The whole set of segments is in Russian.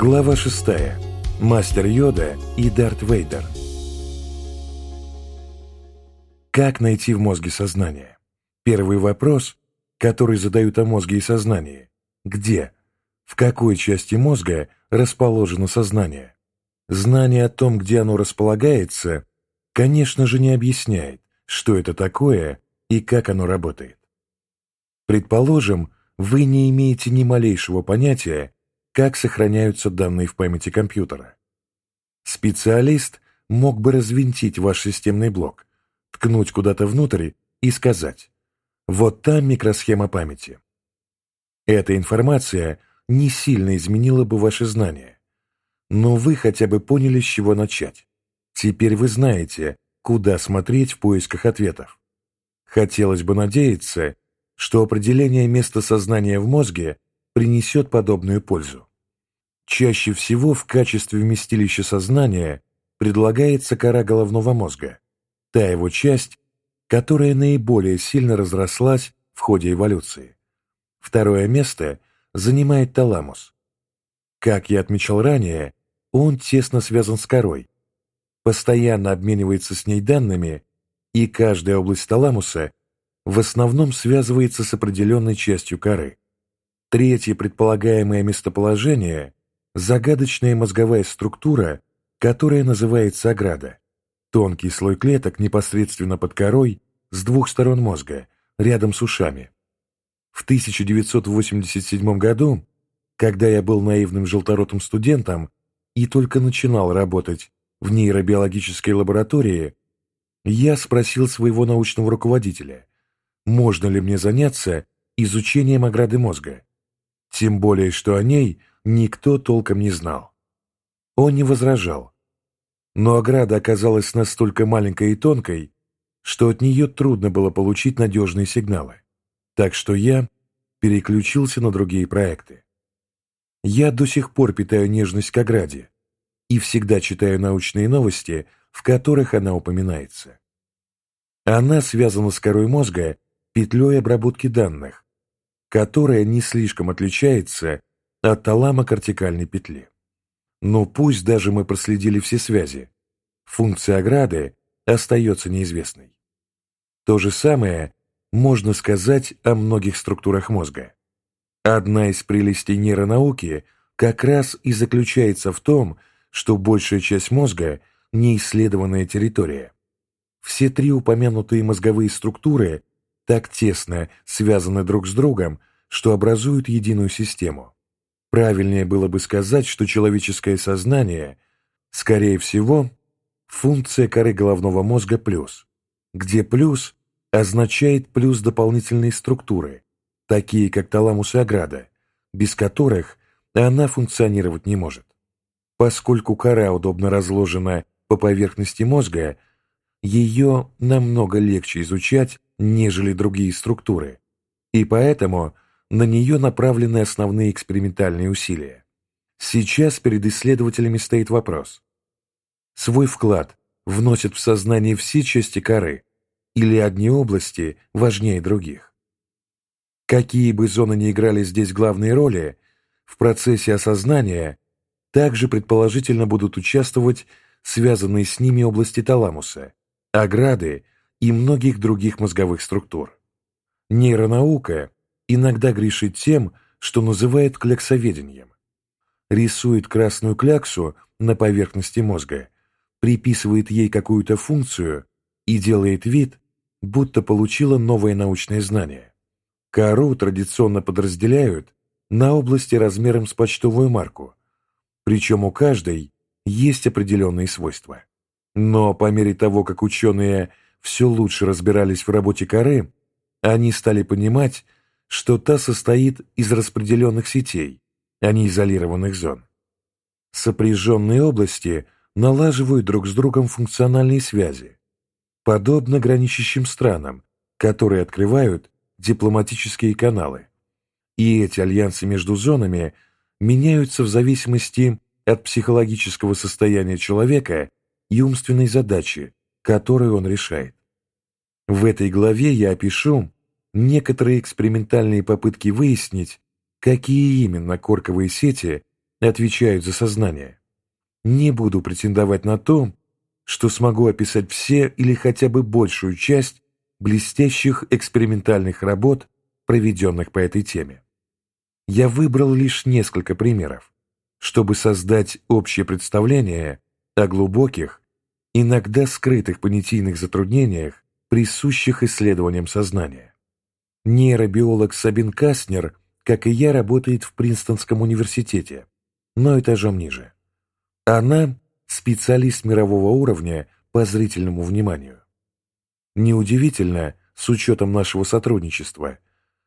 Глава 6. Мастер Йода и Дарт Вейдер. Как найти в мозге сознание? Первый вопрос, который задают о мозге и сознании. Где? В какой части мозга расположено сознание? Знание о том, где оно располагается, конечно же, не объясняет, что это такое и как оно работает. Предположим, вы не имеете ни малейшего понятия, как сохраняются данные в памяти компьютера. Специалист мог бы развинтить ваш системный блок, ткнуть куда-то внутрь и сказать «Вот там микросхема памяти». Эта информация не сильно изменила бы ваши знания, но вы хотя бы поняли, с чего начать. Теперь вы знаете, куда смотреть в поисках ответов. Хотелось бы надеяться, что определение места сознания в мозге принесет подобную пользу. Чаще всего в качестве вместилища сознания предлагается кора головного мозга, та его часть, которая наиболее сильно разрослась в ходе эволюции. Второе место занимает таламус. Как я отмечал ранее, он тесно связан с корой, постоянно обменивается с ней данными, и каждая область таламуса в основном связывается с определенной частью коры. Третье предполагаемое местоположение – загадочная мозговая структура, которая называется аграда. Тонкий слой клеток непосредственно под корой с двух сторон мозга, рядом с ушами. В 1987 году, когда я был наивным желторотым студентом и только начинал работать в нейробиологической лаборатории, я спросил своего научного руководителя, можно ли мне заняться изучением ограды мозга. Тем более, что о ней никто толком не знал. Он не возражал. Но ограда оказалась настолько маленькой и тонкой, что от нее трудно было получить надежные сигналы. Так что я переключился на другие проекты. Я до сих пор питаю нежность к ограде и всегда читаю научные новости, в которых она упоминается. Она связана с корой мозга петлей обработки данных, которая не слишком отличается от таламо-кортикальной петли. Но пусть даже мы проследили все связи, функция ограды остается неизвестной. То же самое можно сказать о многих структурах мозга. Одна из прелестей нейронауки как раз и заключается в том, что большая часть мозга – неисследованная территория. Все три упомянутые мозговые структуры так тесно связаны друг с другом, что образуют единую систему. Правильнее было бы сказать, что человеческое сознание, скорее всего, функция коры головного мозга плюс, где плюс означает плюс дополнительные структуры, такие как таламус и ограда, без которых она функционировать не может. Поскольку кора удобно разложена по поверхности мозга, ее намного легче изучать нежели другие структуры, и поэтому на нее направлены основные экспериментальные усилия. Сейчас перед исследователями стоит вопрос. Свой вклад вносят в сознание все части коры или одни области важнее других? Какие бы зоны ни играли здесь главные роли, в процессе осознания также предположительно будут участвовать связанные с ними области таламуса, ограды и многих других мозговых структур. Нейронаука иногда грешит тем, что называет кляксоведением. Рисует красную кляксу на поверхности мозга, приписывает ей какую-то функцию и делает вид, будто получила новое научное знание. Кору традиционно подразделяют на области размером с почтовую марку, причем у каждой есть определенные свойства. Но по мере того, как ученые все лучше разбирались в работе коры, они стали понимать, что та состоит из распределенных сетей, а не изолированных зон. Сопряженные области налаживают друг с другом функциональные связи, подобно граничащим странам, которые открывают дипломатические каналы. И эти альянсы между зонами меняются в зависимости от психологического состояния человека и умственной задачи, которую он решает. В этой главе я опишу некоторые экспериментальные попытки выяснить, какие именно корковые сети отвечают за сознание. Не буду претендовать на то, что смогу описать все или хотя бы большую часть блестящих экспериментальных работ, проведенных по этой теме. Я выбрал лишь несколько примеров, чтобы создать общее представление о глубоких, иногда скрытых понятийных затруднениях, присущих исследованиям сознания. Нейробиолог Сабин Кастнер, как и я, работает в Принстонском университете, но этажом ниже. Она – специалист мирового уровня по зрительному вниманию. Неудивительно, с учетом нашего сотрудничества,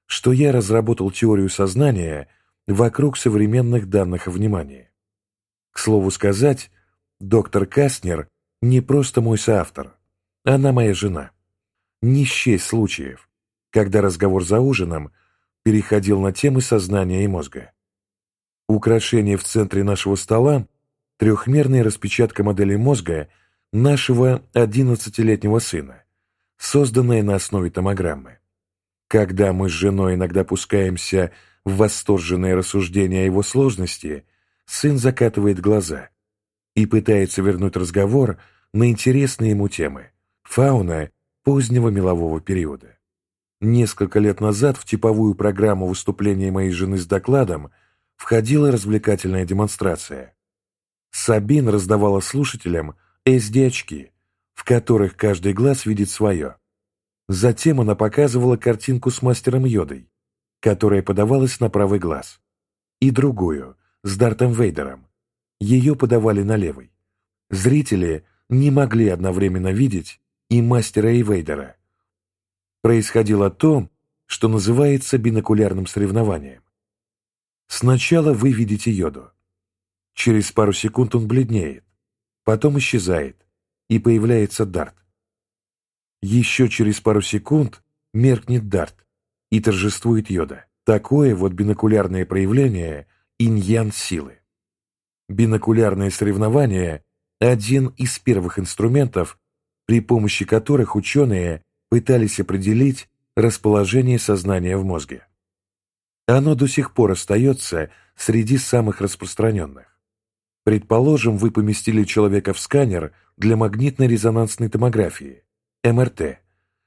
что я разработал теорию сознания вокруг современных данных о внимании. К слову сказать, доктор Кастнер не просто мой соавтор, она моя жена. Не счесть случаев, когда разговор за ужином переходил на темы сознания и мозга. Украшение в центре нашего стола – трехмерная распечатка модели мозга нашего 11-летнего сына, созданная на основе томограммы. Когда мы с женой иногда пускаемся в восторженное рассуждение о его сложности, сын закатывает глаза и пытается вернуть разговор на интересные ему темы – фауна позднего мелового периода. Несколько лет назад в типовую программу выступления моей жены с докладом входила развлекательная демонстрация. Сабин раздавала слушателям SD-очки, в которых каждый глаз видит свое. Затем она показывала картинку с мастером Йодой, которая подавалась на правый глаз, и другую, с Дартом Вейдером. Ее подавали на левый. Зрители не могли одновременно видеть и мастера, и Вейдера. Происходило то, что называется бинокулярным соревнованием. Сначала вы видите йоду. Через пару секунд он бледнеет, потом исчезает, и появляется Дарт. Еще через пару секунд меркнет Дарт, и торжествует йода. Такое вот бинокулярное проявление иньян силы. Бинокулярное соревнование – один из первых инструментов, при помощи которых ученые пытались определить расположение сознания в мозге. Оно до сих пор остается среди самых распространенных. Предположим, вы поместили человека в сканер для магнитно-резонансной томографии, МРТ,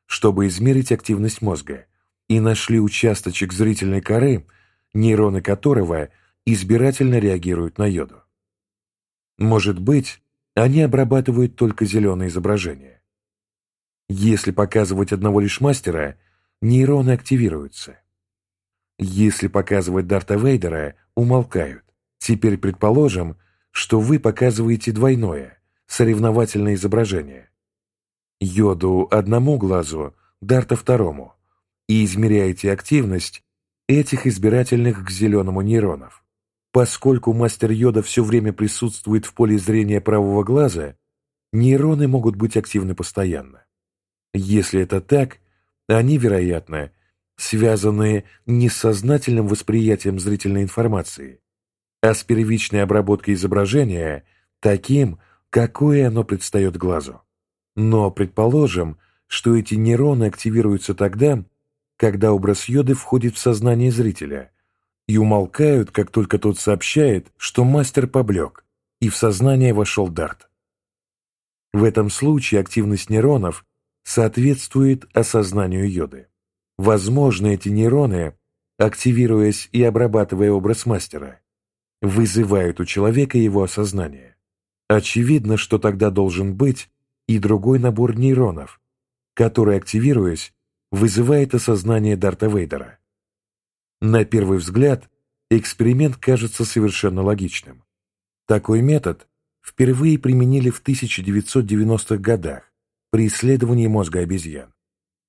чтобы измерить активность мозга, и нашли участочек зрительной коры, нейроны которого избирательно реагируют на йоду. Может быть, они обрабатывают только зеленое изображение. Если показывать одного лишь мастера, нейроны активируются. Если показывать Дарта Вейдера, умолкают. Теперь предположим, что вы показываете двойное, соревновательное изображение. Йоду одному глазу, Дарта второму, и измеряете активность этих избирательных к зеленому нейронов. Поскольку мастер йода все время присутствует в поле зрения правого глаза, нейроны могут быть активны постоянно. Если это так, они, вероятно, связаны не с сознательным восприятием зрительной информации, а с первичной обработкой изображения таким, какое оно предстает глазу. Но предположим, что эти нейроны активируются тогда, когда образ йоды входит в сознание зрителя и умолкают, как только тот сообщает, что мастер поблек, и в сознание вошел Дарт. В этом случае активность нейронов соответствует осознанию йоды. Возможно, эти нейроны, активируясь и обрабатывая образ мастера, вызывают у человека его осознание. Очевидно, что тогда должен быть и другой набор нейронов, который, активируясь, вызывает осознание Дарта Вейдера. На первый взгляд, эксперимент кажется совершенно логичным. Такой метод впервые применили в 1990-х годах при исследовании мозга обезьян,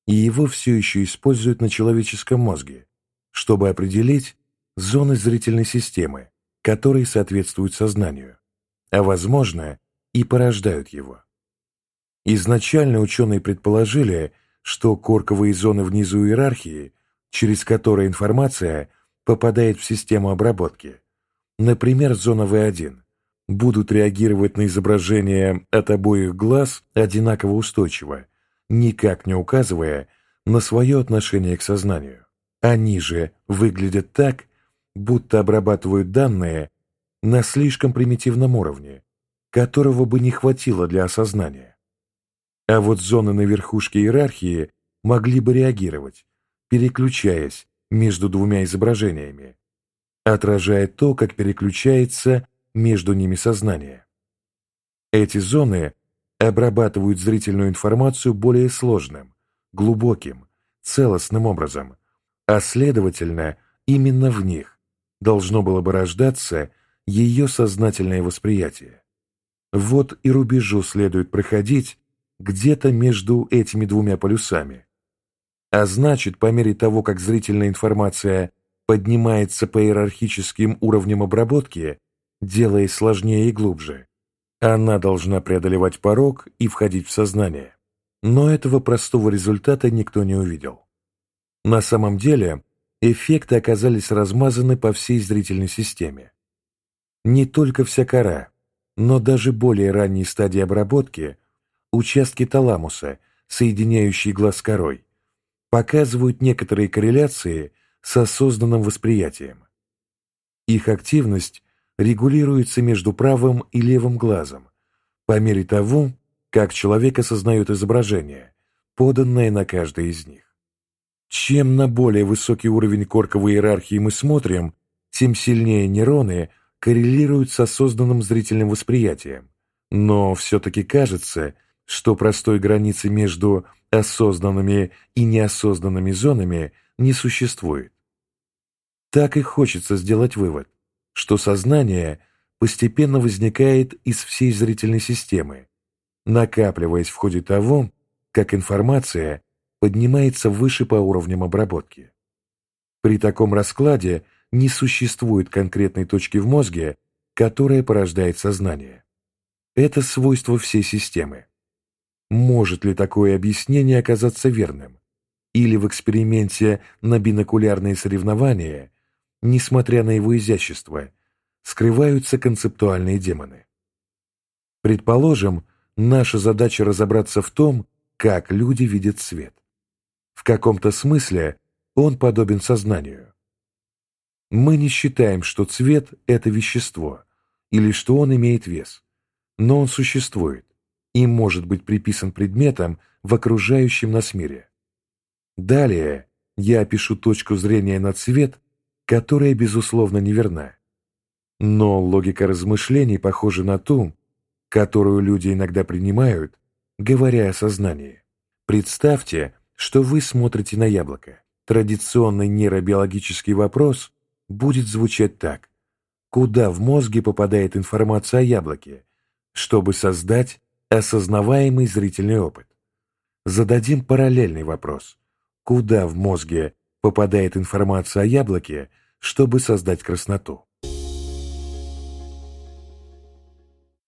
и его все еще используют на человеческом мозге, чтобы определить зоны зрительной системы, которые соответствуют сознанию, а, возможно, и порождают его. Изначально ученые предположили, что корковые зоны внизу иерархии, через которые информация попадает в систему обработки, например, зона В1, будут реагировать на изображение от обоих глаз одинаково устойчиво, никак не указывая на свое отношение к сознанию. Они же выглядят так, будто обрабатывают данные на слишком примитивном уровне, которого бы не хватило для осознания. А вот зоны на верхушке иерархии могли бы реагировать, переключаясь между двумя изображениями, отражая то, как переключается между ними сознание. Эти зоны обрабатывают зрительную информацию более сложным, глубоким, целостным образом, а следовательно, именно в них должно было бы рождаться ее сознательное восприятие. Вот и рубежу следует проходить где-то между этими двумя полюсами. А значит, по мере того, как зрительная информация поднимается по иерархическим уровням обработки, делаясь сложнее и глубже, она должна преодолевать порог и входить в сознание. Но этого простого результата никто не увидел. На самом деле, эффекты оказались размазаны по всей зрительной системе. Не только вся кора, но даже более ранние стадии обработки, участки таламуса, соединяющие глаз с корой, показывают некоторые корреляции с осознанным восприятием. Их активность регулируется между правым и левым глазом по мере того, как человек осознает изображение, поданное на каждый из них. Чем на более высокий уровень корковой иерархии мы смотрим, тем сильнее нейроны коррелируют с осознанным зрительным восприятием. Но все-таки кажется, что простой границы между осознанными и неосознанными зонами не существует. Так и хочется сделать вывод, что сознание постепенно возникает из всей зрительной системы, накапливаясь в ходе того, как информация поднимается выше по уровням обработки. При таком раскладе не существует конкретной точки в мозге, которая порождает сознание. Это свойство всей системы. Может ли такое объяснение оказаться верным? Или в эксперименте на бинокулярные соревнования, несмотря на его изящество, скрываются концептуальные демоны? Предположим, наша задача разобраться в том, как люди видят свет. В каком-то смысле он подобен сознанию. Мы не считаем, что цвет – это вещество, или что он имеет вес, но он существует и может быть приписан предметам в окружающем нас мире. Далее я опишу точку зрения на цвет, которая, безусловно, неверна. Но логика размышлений похожа на ту, которую люди иногда принимают, говоря о сознании. Представьте, что вы смотрите на яблоко. Традиционный нейробиологический вопрос будет звучать так. Куда в мозге попадает информация о яблоке, чтобы создать осознаваемый зрительный опыт. Зададим параллельный вопрос. Куда в мозге попадает информация о яблоке, чтобы создать красноту?